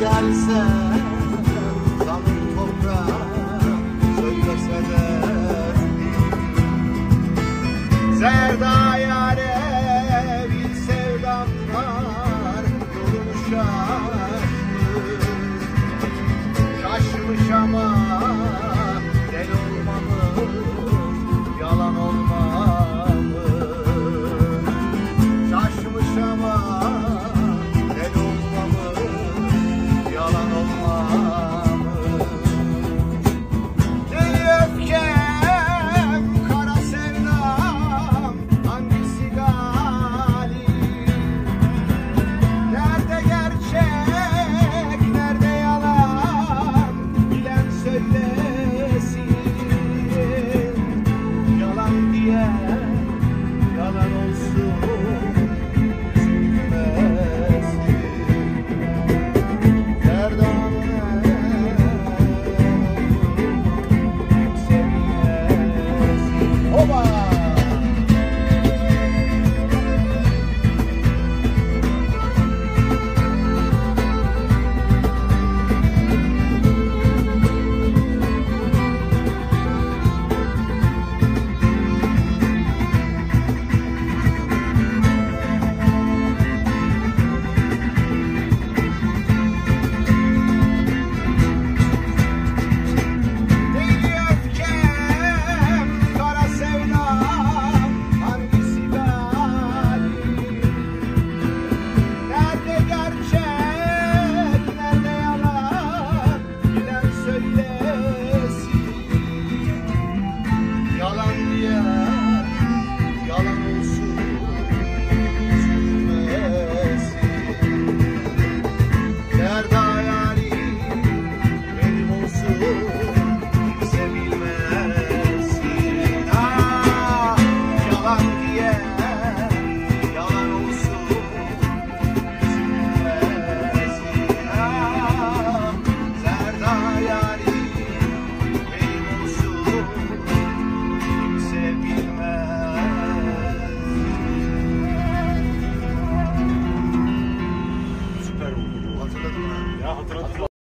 verse Kanım toprağa söylese de Serdar